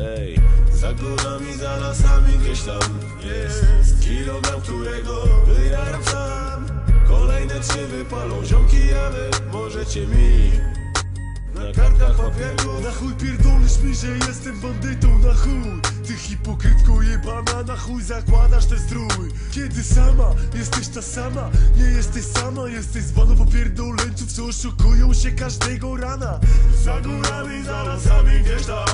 Ej, za górami, za lasami gdzieś tam jest Kilogram, którego wyjaram sam. Kolejne trzy wypalą ziomki, a wy możecie mi Na kartach papieru Na chuj pierdolisz mi, że jestem bandytą, na chuj. Ty hipokrytko jebana, na chuj zakładasz ten strój. Kiedy sama, jesteś ta sama Nie jesteś sama, jesteś z bandą popierdoleńców Co oszukują się każdego rana. Za górami, za lasami gdzieś tam